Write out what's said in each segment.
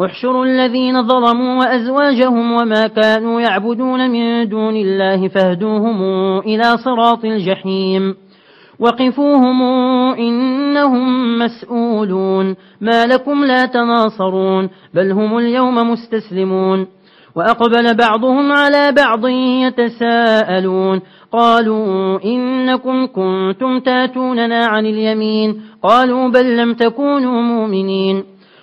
احشروا الذين ظلموا وأزواجهم وما كانوا يعبدون من دون الله فاهدوهم إلى صراط الجحيم. وقفوهم إنهم مسؤولون. ما لكم لا تناصرون. بل هم اليوم مستسلمون. وأقبل بعضهم على بعض يتساءلون. قالوا إنكم كنتم تاتوننا عن اليمين. قالوا بل لم تكونوا مؤمنين.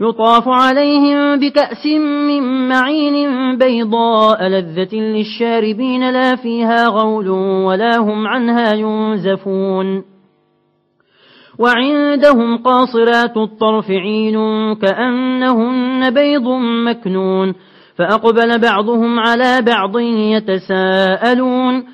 يطاف عليهم بكأس من معين بيضاء لذة للشاربين لا فيها غول ولا هم عنها ينزفون. وعندهم قاصرات الطرفعين كأنهن بيض مكنون فأقبل بعضهم على بعض يتساءلون.